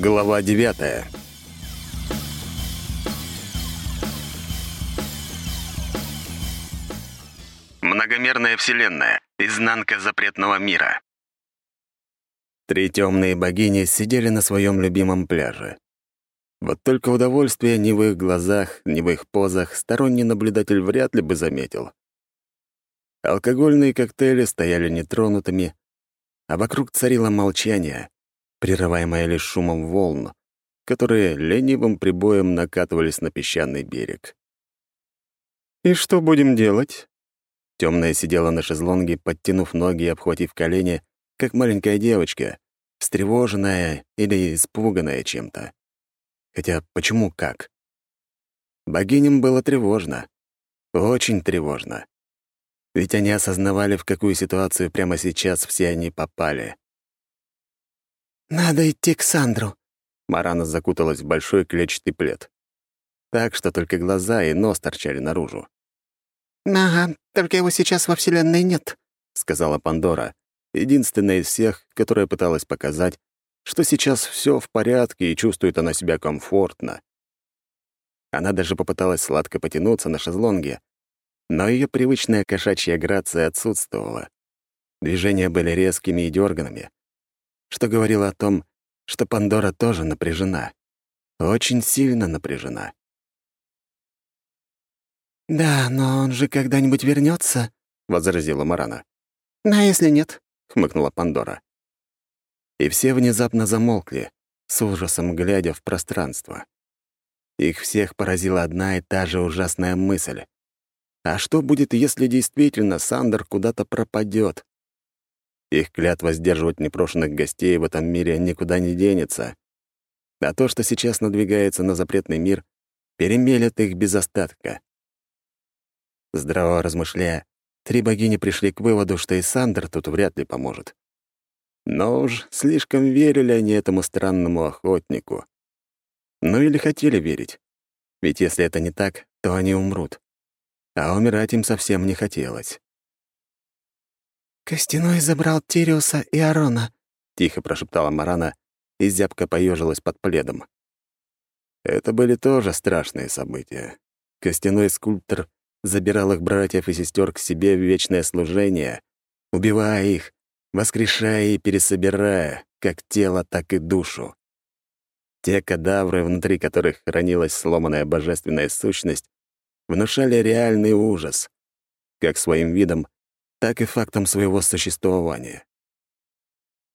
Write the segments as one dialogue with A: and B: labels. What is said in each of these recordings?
A: Глава девятая. Многомерная вселенная. Изнанка запретного мира. Три темные богини сидели на своем любимом пляже. Вот только удовольствия ни в их глазах, ни в их позах сторонний наблюдатель вряд ли бы заметил. Алкогольные коктейли стояли нетронутыми, а вокруг царило молчание, прерываемое лишь шумом волн, которые ленивым прибоем накатывались на песчаный берег. «И что будем делать?» Темная сидела на шезлонге, подтянув ноги и обхватив колени, как маленькая девочка, встревоженная или испуганная чем-то. Хотя почему как? Богиням было тревожно. Очень тревожно. Ведь они осознавали, в какую ситуацию прямо сейчас все они попали.
B: «Надо идти к Сандру», —
A: Марана закуталась в большой клетчатый плед. Так что только глаза и нос торчали наружу.
B: «Ага, только его сейчас во Вселенной нет», —
A: сказала Пандора, единственная из всех, которая пыталась показать, что сейчас все в порядке и чувствует она себя комфортно. Она даже попыталась сладко потянуться на шезлонге, но ее привычная кошачья грация отсутствовала. Движения были резкими и дерганными, что говорило о том, что Пандора тоже напряжена. Очень сильно напряжена.
B: «Да, но он же когда-нибудь вернется,
A: возразила Марана.
B: «А если нет?»
A: — хмыкнула Пандора. И все внезапно замолкли, с ужасом глядя в пространство. Их всех поразила одна и та же ужасная мысль. А что будет, если действительно Сандер куда-то пропадет? Их клятва сдерживать непрошенных гостей в этом мире никуда не денется. А то, что сейчас надвигается на запретный мир, перемелет их без остатка. Здраво размышляя, три богини пришли к выводу, что и Сандер тут вряд ли поможет. Но уж слишком верили они этому странному охотнику. Ну или хотели верить. Ведь если это не так, то они умрут. А умирать им совсем не хотелось.
B: «Костяной забрал Тириуса и Арона», —
A: тихо прошептала Марана и зябко поежилась под пледом. Это были тоже страшные события. Костяной скульптор забирал их братьев и сестер к себе в вечное служение, убивая их, воскрешая и пересобирая как тело, так и душу. Те кадавры, внутри которых хранилась сломанная божественная сущность, внушали реальный ужас, как своим видом, так и фактом своего существования.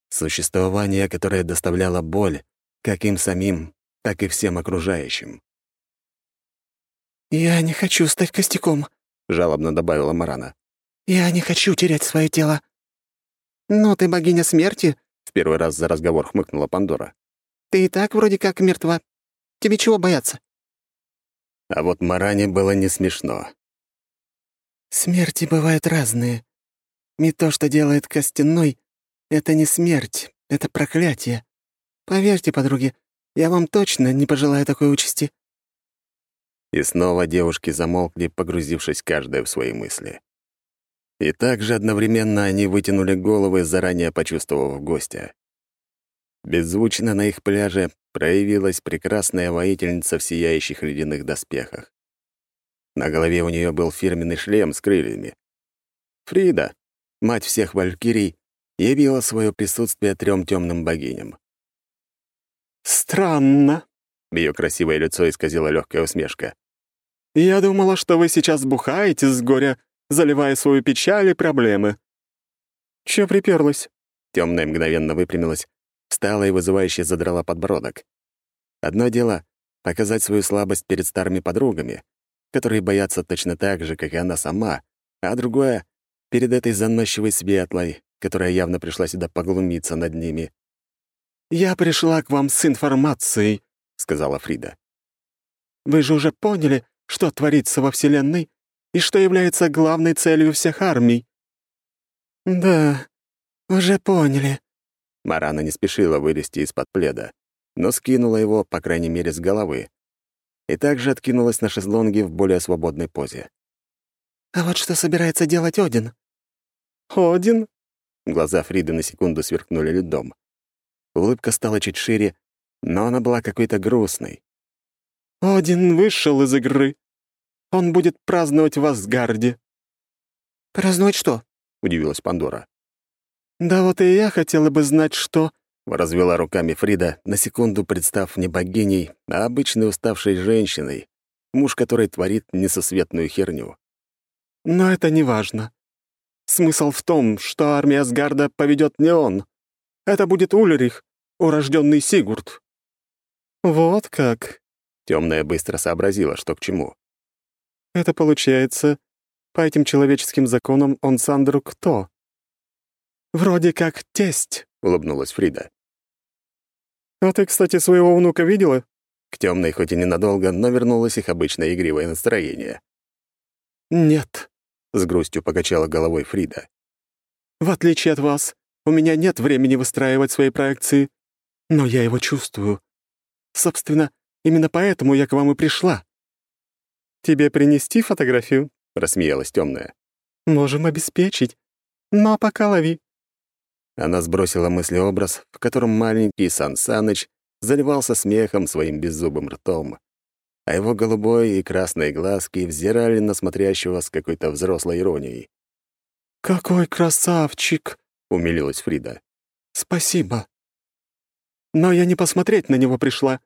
A: Существование, которое доставляло боль как им самим, так и всем окружающим.
B: «Я не хочу стать костяком», — жалобно добавила Марана. «Я не хочу терять свое тело». «Но ты богиня смерти», — в первый раз за разговор хмыкнула Пандора. «Ты и так вроде как мертва. Тебе чего бояться?»
A: А вот Маране было не смешно.
B: «Смерти бывают разные. И то, что делает Костяной, это не смерть, это проклятие. Поверьте, подруги, я вам точно не пожелаю такой участи».
A: И снова девушки замолкли, погрузившись каждая в свои мысли. И также одновременно они вытянули головы, заранее почувствовав гостя. Беззвучно на их пляже проявилась прекрасная воительница в сияющих ледяных доспехах. На голове у нее был фирменный шлем с крыльями. Фрида, мать всех валькирий, явила свое присутствие трем темным богиням.
B: «Странно», —
A: ее красивое лицо исказила легкая усмешка.
B: «Я думала, что вы сейчас бухаете с горя, заливая свою печаль и проблемы». «Чё приперлась?»
A: Темная мгновенно выпрямилась, встала и вызывающе задрала подбородок. Одно дело — показать свою слабость перед старыми подругами, которые боятся точно так же, как и она сама, а другое перед этой заносчивой светлой, которая явно пришла сюда поглумиться над ними.
B: «Я пришла к вам с информацией», — сказала Фрида. «Вы же уже поняли, что творится во Вселенной и что является главной целью всех армий?» «Да, уже поняли».
A: Марана не спешила вылезти из-под пледа, но скинула его, по крайней мере, с головы, и также откинулась на шезлонге в более свободной позе.
B: «А вот что собирается делать Один?»
A: «Один?» Глаза Фриды на секунду сверкнули льдом. Улыбка стала чуть шире, но она была какой-то грустной.
B: «Один вышел из игры. Он будет праздновать в Асгарде».
C: «Праздновать что?»
A: — удивилась Пандора.
B: «Да вот и я хотела бы знать, что...»
A: — развела руками Фрида, на секунду представ не богиней, а обычной уставшей женщиной, муж которой творит несосветную херню.
B: «Но это не важно. Смысл в том, что армия Асгарда поведет не он. Это будет Ульрих, урожденный Сигурд». «Вот как?» — темная быстро сообразила, что к чему. «Это получается, по этим человеческим законам он Сандру кто?» «Вроде как тесть», — улыбнулась Фрида. «А ты, кстати, своего внука видела?»
A: К темной, хоть и ненадолго, но вернулось их обычное игривое настроение.
B: «Нет», —
A: с грустью покачала головой Фрида.
B: «В отличие от вас, у меня нет времени выстраивать свои проекции, но я его чувствую. Собственно, именно поэтому я к вам и пришла». «Тебе принести фотографию?» — рассмеялась темная. «Можем обеспечить. Но пока лови».
A: Она сбросила мыслеобраз, в котором маленький Сан Саныч заливался смехом своим беззубым ртом, а его голубой и красные глазки взирали на смотрящего с какой-то взрослой иронией.
B: «Какой красавчик!» — умилилась Фрида. «Спасибо. Но я не посмотреть на него пришла.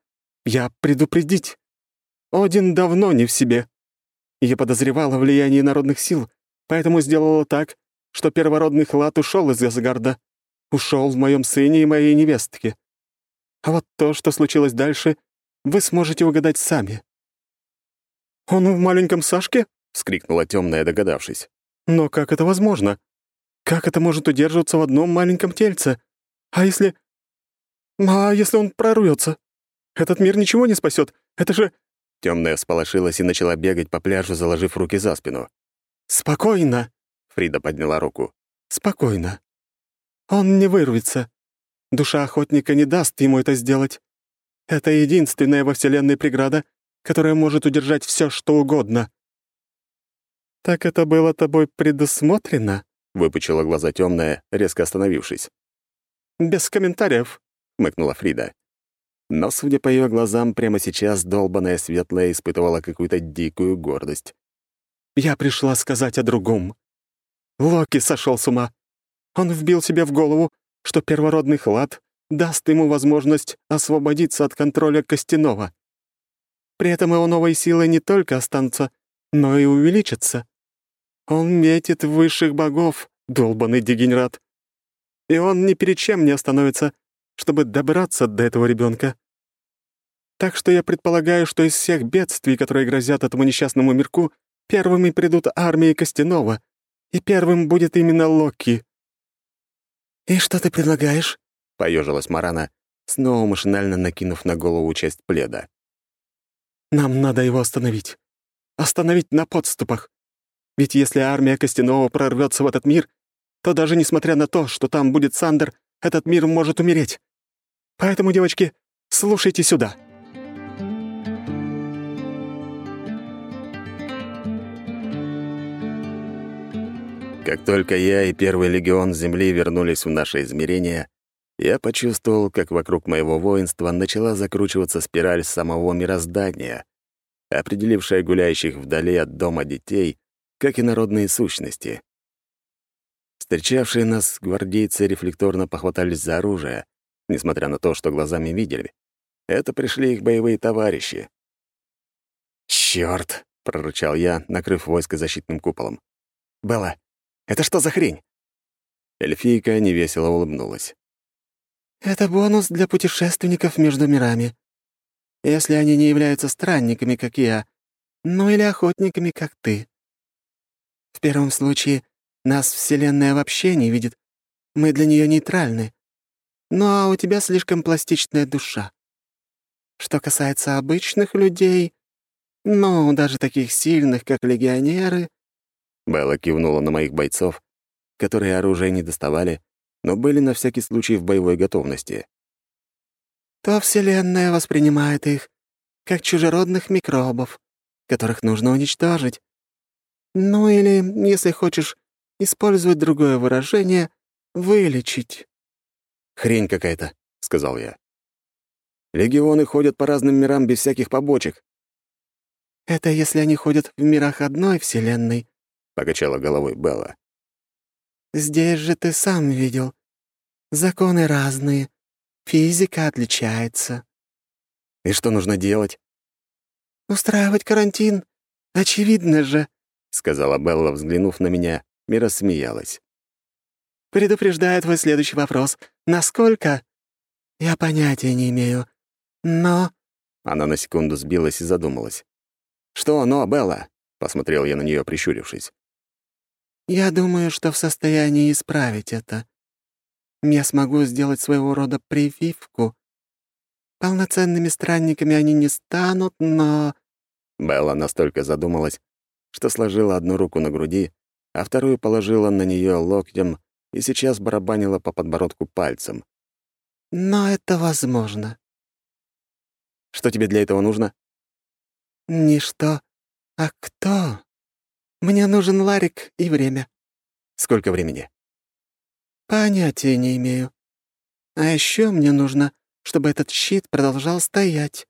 B: Я предупредить. Один давно не в себе. Я подозревала влияние народных сил, поэтому сделала так, что первородный хлад ушел из Асгарда ушел в моем сыне и моей невестке. А вот то, что случилось дальше, вы сможете угадать сами». «Он в маленьком Сашке?» — вскрикнула темная, догадавшись. «Но как это возможно? Как это может удерживаться в одном маленьком тельце? А если... А если он прорвется? Этот мир ничего не спасет. Это же...» Темная всполошилась и начала бегать по пляжу, заложив руки за спину. «Спокойно!» — Фрида подняла руку. «Спокойно. Он не вырвется. Душа охотника не даст ему это сделать. Это единственная во Вселенной преграда, которая может удержать все, что угодно. «Так это было тобой предусмотрено?» — выпучила глаза темная, резко остановившись. «Без комментариев», — хмыкнула Фрида. Но, судя по ее глазам, прямо сейчас долбаная светлая испытывала какую-то дикую гордость. «Я пришла сказать о другом. Локи сошел с ума. Он вбил себе в голову, что первородный хлад даст ему возможность освободиться от контроля Костяного. При этом его новые силы не только останутся, но и увеличатся. Он метит высших богов, долбанный дегенерат. И он ни перед чем не остановится, чтобы добраться до этого ребенка. Так что я предполагаю, что из всех бедствий, которые грозят этому несчастному мирку, первыми придут армии Костянова, и первым будет именно Локи.
C: «И что ты предлагаешь?»
A: — поежилась Марана, снова машинально накинув на голову часть пледа.
B: «Нам надо его остановить. Остановить на подступах. Ведь если армия Костянова прорвется в этот мир, то даже несмотря на то, что там будет Сандер, этот мир может умереть. Поэтому, девочки, слушайте сюда».
A: Как только я и Первый легион Земли вернулись в наше измерение, я почувствовал, как вокруг моего воинства начала закручиваться спираль самого мироздания, определившая гуляющих вдали от дома детей, как и народные сущности. Встречавшие нас гвардейцы рефлекторно похватались за оружие, несмотря на то, что глазами видели. Это пришли их боевые товарищи. «Чёрт!» — прорычал я, накрыв войско защитным куполом. «Белла, это что за хрень?» Эльфийка невесело улыбнулась.
C: «Это бонус для путешественников между мирами. Если они не являются странниками, как я, ну или охотниками, как ты. В первом случае нас Вселенная вообще не видит. Мы для нее нейтральны. Ну а у тебя слишком пластичная душа. Что касается обычных людей, ну, даже таких сильных, как легионеры,
A: Белла кивнула на моих бойцов, которые оружие не доставали, но были на всякий случай в боевой готовности.
C: «То Вселенная воспринимает их как чужеродных микробов, которых нужно уничтожить. Ну или, если хочешь использовать другое выражение, вылечить».
A: «Хрень какая-то», — сказал я. Легионы ходят по разным мирам без всяких побочек».
C: «Это если они ходят в мирах одной Вселенной», — покачала головой Белла. «Здесь же ты сам видел. Законы разные, физика отличается».
A: «И что нужно делать?»
C: «Устраивать карантин. Очевидно же», — сказала Белла, взглянув на меня и рассмеялась. «Предупреждаю твой следующий вопрос. Насколько?» «Я понятия не имею. Но...»
A: Она на секунду сбилась и задумалась. «Что «но», Белла?» — посмотрел я на нее, прищурившись.
C: «Я думаю, что в состоянии исправить это. Я смогу сделать своего рода прививку. Полноценными странниками они не станут, но...»
A: Белла настолько задумалась, что сложила одну руку на груди, а вторую положила на нее локтем и сейчас барабанила по подбородку пальцем.
C: «Но это возможно».
A: «Что тебе для этого нужно?»
C: «Не что, а кто. Мне нужен Ларик и время».
A: «Сколько времени?»
C: «Понятия не имею. А еще мне нужно, чтобы этот щит продолжал стоять.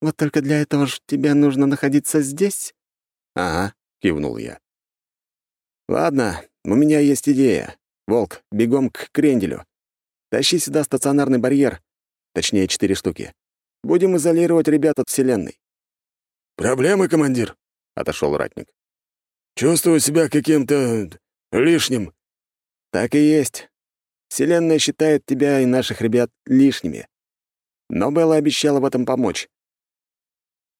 C: Вот только для этого же тебе нужно находиться здесь».
A: «Ага», — кивнул я. «Ладно, у меня есть идея. Волк, бегом к кренделю. Тащи сюда стационарный барьер, точнее, четыре штуки. Будем изолировать ребят от Вселенной».
D: «Проблемы, командир?» — отошел ратник. «Чувствую себя каким-то лишним».
A: «Так и есть. Вселенная считает тебя и наших ребят лишними. Но Белла обещала в этом помочь».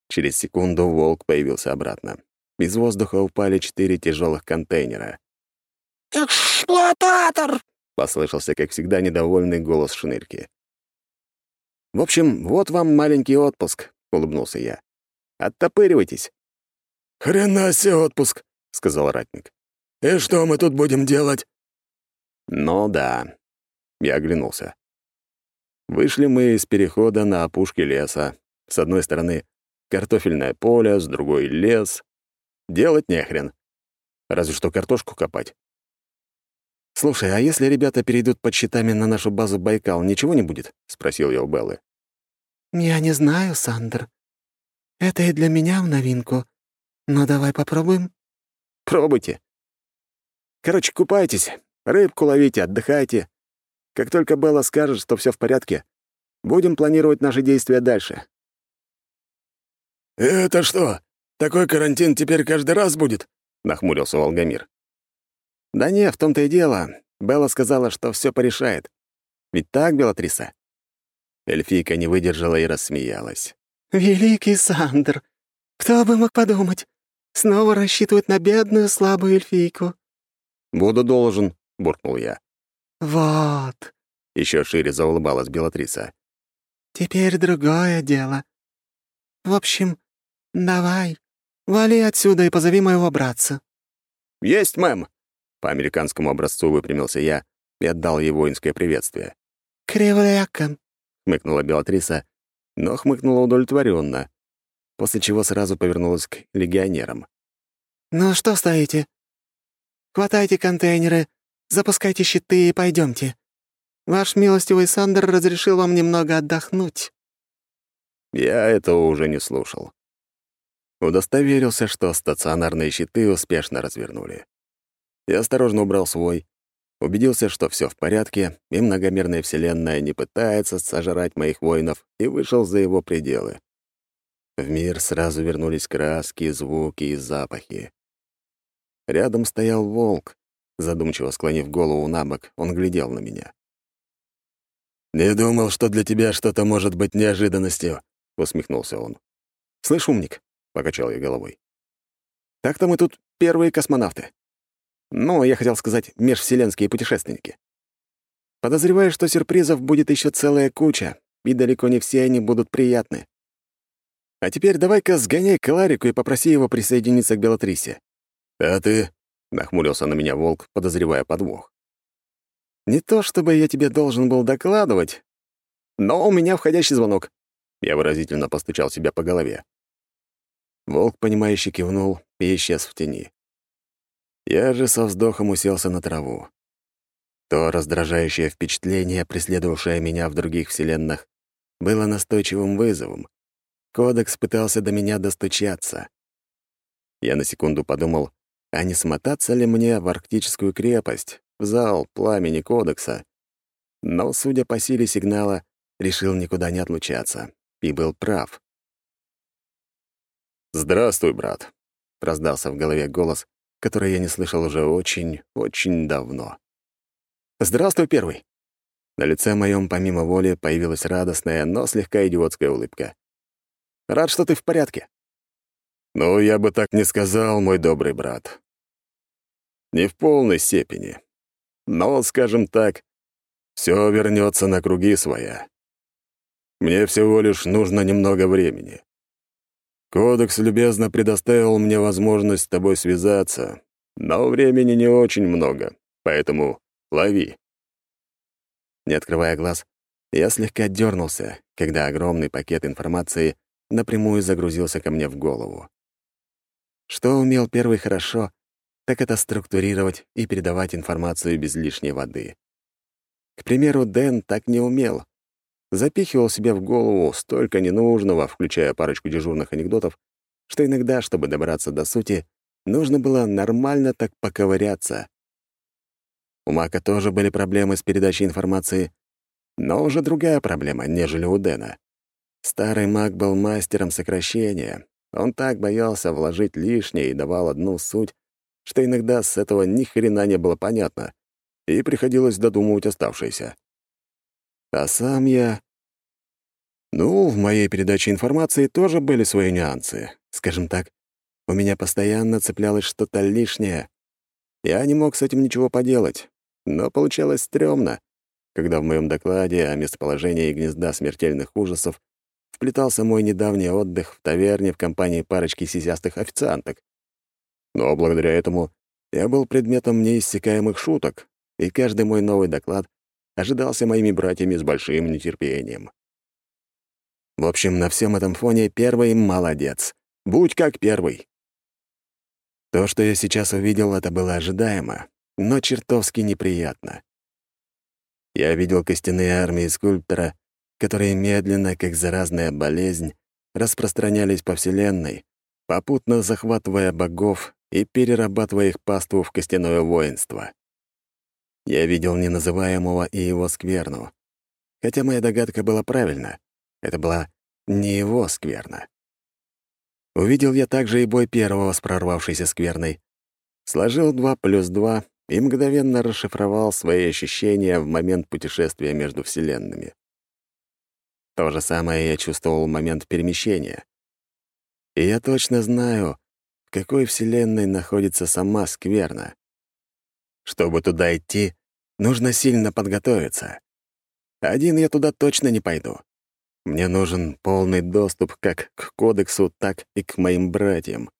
A: Через секунду волк появился обратно. Из воздуха упали четыре тяжелых контейнера.
E: «Эксплуататор!»
A: — послышался, как всегда, недовольный голос Шнырки. «В общем, вот вам маленький отпуск», — улыбнулся я. «Оттопыривайтесь».
D: «Хрена себе отпуск», — сказал ратник. «И что мы тут будем делать?»
A: «Ну да». Я оглянулся. Вышли мы из перехода на опушке леса. С одной стороны — картофельное поле, с другой — лес. Делать нехрен. Разве что картошку копать. «Слушай, а если ребята перейдут под щитами на нашу базу Байкал, ничего не будет?» — спросил я у Беллы.
C: «Я не знаю, Сандер. Это и для меня в новинку. Но давай попробуем».
A: «Пробуйте. Короче, купайтесь, рыбку ловите, отдыхайте. Как только Белла скажет, что все в порядке, будем планировать наши действия дальше».
D: «Это что, такой карантин теперь каждый раз будет?» — нахмурился Волгомир.
A: «Да не, в том-то и дело. Белла сказала, что все порешает. Ведь так, Белатриса?» Эльфийка не выдержала и рассмеялась.
C: «Великий Сандр! Кто бы мог подумать? Снова рассчитывать на бедную слабую эльфийку».
A: «Буду должен», — буркнул я.
C: «Вот», —
A: еще шире заулыбалась Белатриса.
C: «Теперь другое дело. В общем, давай, вали отсюда и позови моего братца».
A: «Есть, мэм!» По американскому образцу выпрямился я и отдал ей воинское приветствие.
C: «Кривляка», —
A: хмыкнула Белатриса, но хмыкнула удовлетворенно, после чего сразу повернулась к легионерам.
C: «Ну что стоите? Хватайте контейнеры, запускайте щиты и пойдемте. Ваш милостивый Сандер разрешил вам немного отдохнуть».
A: Я этого уже не слушал. Удостоверился, что стационарные щиты успешно развернули. Я осторожно убрал свой, убедился, что все в порядке, и многомерная вселенная не пытается сожрать моих воинов, и вышел за его пределы. В мир сразу вернулись краски, звуки и запахи. Рядом стоял волк. Задумчиво склонив голову на бок, он глядел на меня.
D: «Не думал, что для тебя что-то может быть неожиданностью», — усмехнулся он.
A: «Слышь, умник», — покачал я головой. «Так-то мы тут первые космонавты. Ну, я хотел сказать, межвселенские путешественники. Подозреваю, что сюрпризов будет еще целая куча, и далеко не все они будут приятны. А теперь давай-ка сгоняй к Ларику и попроси его присоединиться к Белатрисе.
D: «А ты?»
A: — нахмурился на меня волк, подозревая подвох. «Не то чтобы я тебе должен был докладывать, но у меня входящий звонок». Я выразительно постучал себя по голове. Волк, понимающе кивнул и исчез в тени. Я же со вздохом уселся на траву. То раздражающее впечатление, преследовавшее меня в других вселенных, было настойчивым вызовом. Кодекс пытался до меня достучаться. Я на секунду подумал, а не смотаться ли мне в арктическую крепость, в зал пламени Кодекса. Но, судя по силе сигнала, решил никуда не отлучаться. И был прав. «Здравствуй, брат», — раздался в голове голос, который я не слышал уже очень, очень давно. «Здравствуй, первый!» На лице моем помимо воли появилась радостная, но слегка идиотская улыбка. «Рад, что ты в порядке».
D: «Ну, я бы так не сказал, мой добрый брат. Не в полной степени. Но, скажем так, все вернется на круги своя. Мне всего лишь нужно немного времени. Кодекс любезно предоставил мне возможность с тобой связаться, но времени не очень много, поэтому лови.
A: Не открывая глаз, я слегка дернулся, когда огромный пакет информации напрямую загрузился ко мне в голову. Что умел первый хорошо, так это структурировать и передавать информацию без лишней воды. К примеру, Дэн так не умел. Запихивал себе в голову столько ненужного, включая парочку дежурных анекдотов, что иногда, чтобы добраться до сути, нужно было нормально так поковыряться. У Мака тоже были проблемы с передачей информации, но уже другая проблема, нежели у Дэна. Старый маг был мастером сокращения. Он так боялся вложить лишнее и давал одну суть, что иногда с этого ни хрена не было понятно, и приходилось додумывать оставшееся. А сам я... Ну, в моей передаче информации тоже были свои нюансы. Скажем так, у меня постоянно цеплялось что-то лишнее. Я не мог с этим ничего поделать, но получалось стрёмно, когда в моем докладе о местоположении гнезда смертельных ужасов вплетался мой недавний отдых в таверне в компании парочки сисястых официанток. Но благодаря этому я был предметом неиссякаемых шуток, и каждый мой новый доклад ожидался моими братьями с большим нетерпением. В общем, на всем этом фоне первый молодец. Будь как первый. То, что я сейчас увидел, это было ожидаемо, но чертовски неприятно. Я видел костяные армии скульптора, которые медленно, как заразная болезнь, распространялись по Вселенной, попутно захватывая богов и перерабатывая их паству в костяное воинство. Я видел неназываемого и его скверну. Хотя моя догадка была правильна. Это была не его скверна. Увидел я также и бой первого с прорвавшейся скверной. Сложил два плюс два и мгновенно расшифровал свои ощущения в момент путешествия между вселенными. То же самое я чувствовал в момент перемещения. И я точно знаю, в какой вселенной находится сама скверна. Чтобы туда идти, нужно сильно подготовиться. Один я туда точно не пойду. Мне нужен полный доступ как к кодексу, так и к моим братьям.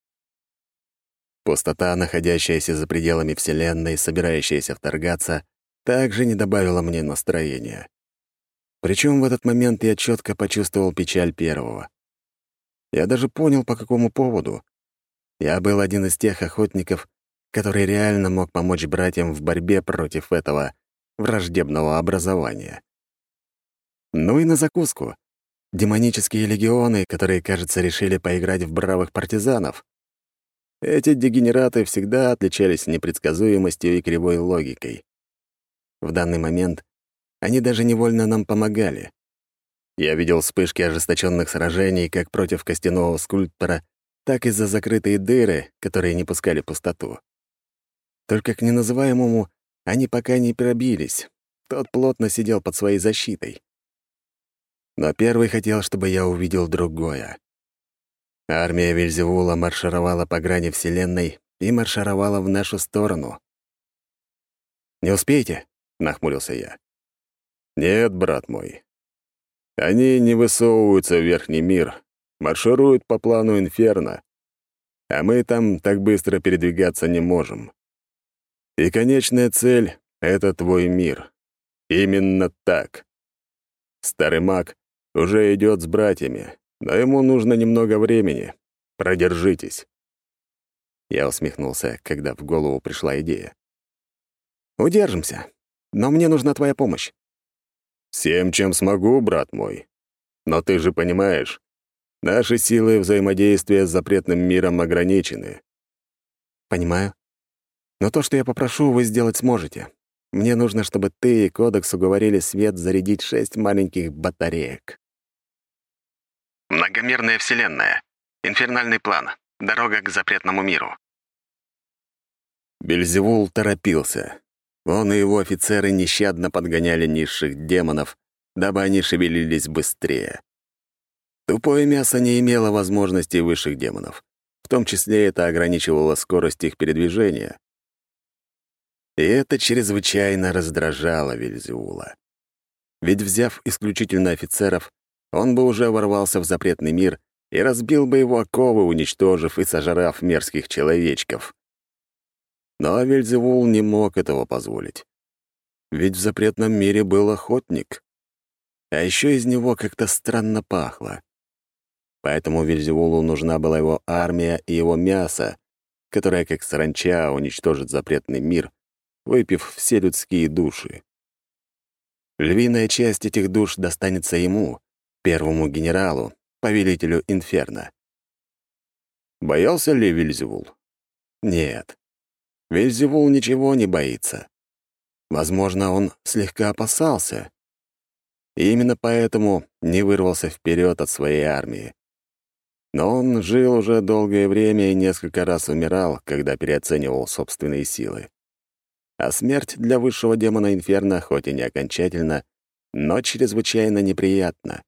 A: Пустота, находящаяся за пределами Вселенной, собирающаяся вторгаться, также не добавила мне настроения. Причем в этот момент я четко почувствовал печаль первого. Я даже понял, по какому поводу. Я был один из тех охотников, который реально мог помочь братьям в борьбе против этого враждебного образования. Ну и на закуску. Демонические легионы, которые, кажется, решили поиграть в бравых партизанов. Эти дегенераты всегда отличались непредсказуемостью и кривой логикой. В данный момент они даже невольно нам помогали. Я видел вспышки ожесточенных сражений как против костяного скульптора, так и за закрытые дыры, которые не пускали пустоту. Только к неназываемому они пока не пробились. Тот плотно сидел под своей защитой. Но первый хотел, чтобы я увидел другое. Армия Вильзевула маршировала по грани Вселенной и маршировала в нашу сторону. «Не успеете?» — нахмурился я.
D: «Нет, брат мой. Они не высовываются в верхний мир, маршируют по плану Инферно, а мы там так быстро передвигаться не можем. И конечная цель — это твой мир. Именно так. Старый маг уже идет с братьями, но ему нужно немного времени. Продержитесь».
A: Я усмехнулся, когда в голову пришла идея. «Удержимся, но мне нужна твоя помощь».
D: «Всем, чем смогу, брат мой. Но ты же понимаешь, наши силы взаимодействия с запретным миром ограничены.
A: Понимаю. Но то, что я попрошу, вы сделать сможете. Мне нужно, чтобы ты и Кодекс уговорили Свет зарядить шесть маленьких батареек. Многомерная вселенная. Инфернальный план. Дорога к запретному миру.
D: Бельзевул торопился. Он и его офицеры нещадно подгоняли низших демонов, дабы они шевелились быстрее. Тупое мясо не имело возможностей высших демонов. В том числе это ограничивало скорость их передвижения. И это чрезвычайно раздражало Вельзеула. Ведь, взяв исключительно офицеров, он бы уже ворвался в запретный мир и разбил бы его оковы, уничтожив и сожрав мерзких человечков. Но Вельзевул не мог этого позволить. Ведь в запретном мире был охотник. А еще из него как-то странно пахло. Поэтому Вельзевулу нужна была его армия и его мясо, которое, как саранча, уничтожит запретный мир, выпив все людские души. Львиная часть этих душ достанется ему, первому генералу, повелителю Инферно. Боялся ли Вильзевул? Нет. Вильзевул ничего не боится. Возможно, он слегка опасался. И именно поэтому не вырвался вперед от своей армии. Но он жил уже долгое время и несколько раз умирал, когда переоценивал собственные силы. А смерть для высшего демона Инферно хоть и не окончательно, но чрезвычайно неприятна.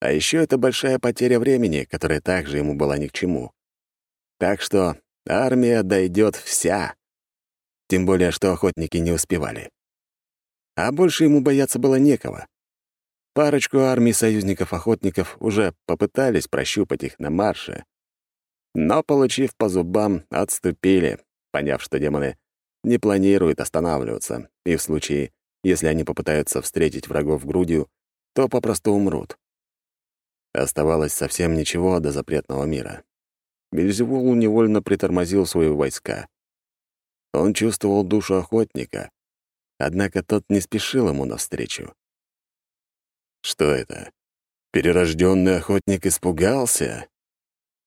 D: А еще это большая потеря времени, которая также ему была ни к чему. Так что армия дойдет вся. Тем более, что охотники не успевали. А больше ему бояться было некого. Парочку армий союзников-охотников уже попытались прощупать их на марше, но, получив по зубам, отступили, поняв, что демоны не планируют останавливаться, и в случае, если они попытаются встретить врагов грудью, то попросту умрут. Оставалось совсем ничего до запретного мира. Бельзевул невольно притормозил свои войска. Он чувствовал душу охотника, однако тот не спешил ему навстречу. Что это? Перерожденный охотник испугался?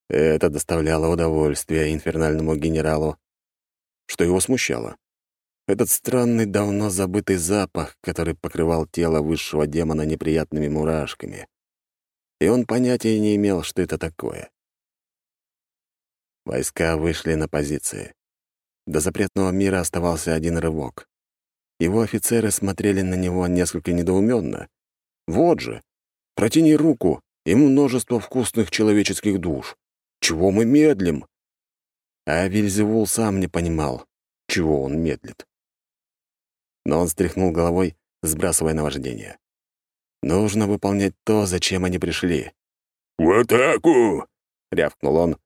D: Это доставляло удовольствие инфернальному генералу. Что его смущало? Этот странный, давно забытый запах, который покрывал тело высшего демона неприятными мурашками. И он понятия не имел, что это такое. Войска вышли на позиции. До запретного мира оставался один рывок. Его офицеры смотрели на него несколько недоуменно, вот же, протяни руку, и множество вкусных человеческих душ. Чего мы медлим? А Вильзевул сам не понимал, чего он медлит. Но он стряхнул головой, сбрасывая наваждение. Нужно выполнять то, зачем они пришли.
E: «В атаку!»
D: — рявкнул он,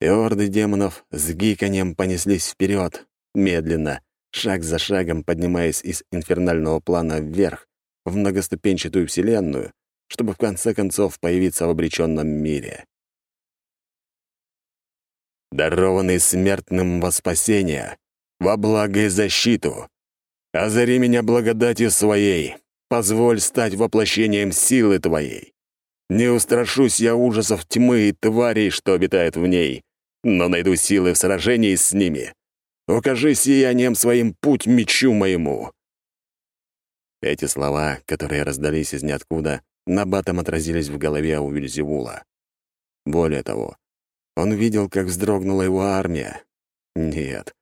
D: и орды демонов с гиканьем понеслись вперед, медленно, шаг за шагом поднимаясь из инфернального плана вверх, в многоступенчатую вселенную, чтобы в конце концов появиться в обреченном мире. Дарованный смертным во спасение, во благо и защиту, озари меня благодатью своей, позволь стать воплощением силы твоей. Не устрашусь я ужасов тьмы и тварей, что обитают в ней, но найду силы в сражении с ними. Укажи сиянием своим путь мечу моему. Эти слова, которые раздались из ниоткуда, набатом отразились в голове у Вильзевула. Более того, он видел, как вздрогнула его армия. Нет,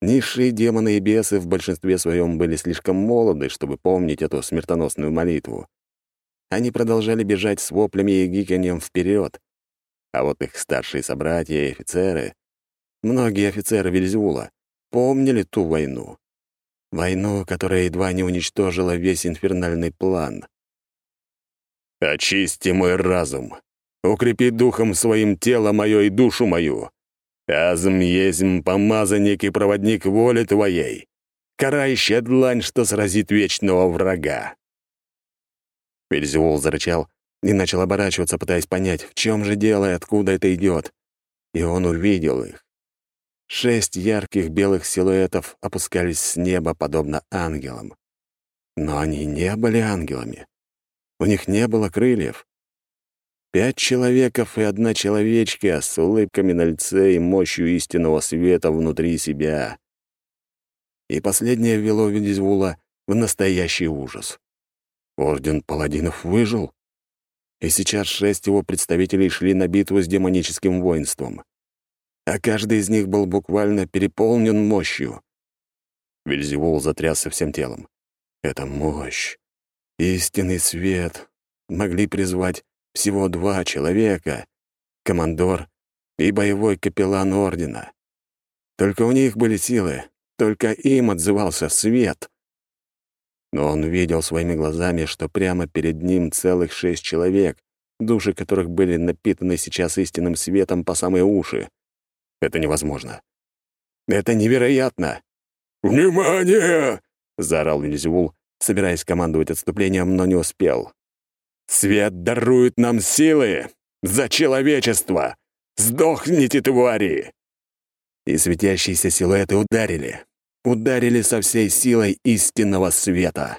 D: низшие демоны и бесы в большинстве своем были слишком молоды, чтобы помнить эту смертоносную молитву. Они продолжали бежать с воплями и гиканьем вперед, а вот их старшие собратья и офицеры, многие офицеры Вильзевула, помнили ту войну. Войну, которая едва не уничтожила весь инфернальный план. «Очисти мой разум, укрепи духом своим тело мое и душу мою. Азм есть помазанник и проводник воли твоей, карающая длань, что сразит вечного врага». Вельзевул зарычал и начал оборачиваться, пытаясь понять, в чем же дело и откуда это идет. И он увидел их. Шесть ярких белых силуэтов опускались с неба, подобно ангелам. Но они не были ангелами. У них не было крыльев.
A: Пять человеков и одна человечка с улыбками на лице и мощью истинного света внутри себя. И последнее ввело Вильзевула в настоящий ужас. Орден паладинов выжил, и сейчас шесть его представителей шли на битву с демоническим воинством. А каждый из них был буквально переполнен мощью. Вильзевул затрясся всем телом. Это мощь, истинный свет могли призвать всего два человека — командор и боевой капеллан Ордена. Только у них были силы, только им отзывался свет. Но он видел своими глазами, что прямо перед ним целых шесть человек, души которых были напитаны сейчас истинным светом по самые уши. Это невозможно. Это невероятно!
E: «Внимание!»
A: — заорал Вильзевул, собираясь командовать отступлением, но не успел. «Свет дарует нам силы! За человечество! Сдохните, твари!» И светящиеся силуэты ударили. Ударили со всей силой истинного света.